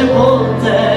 是不在。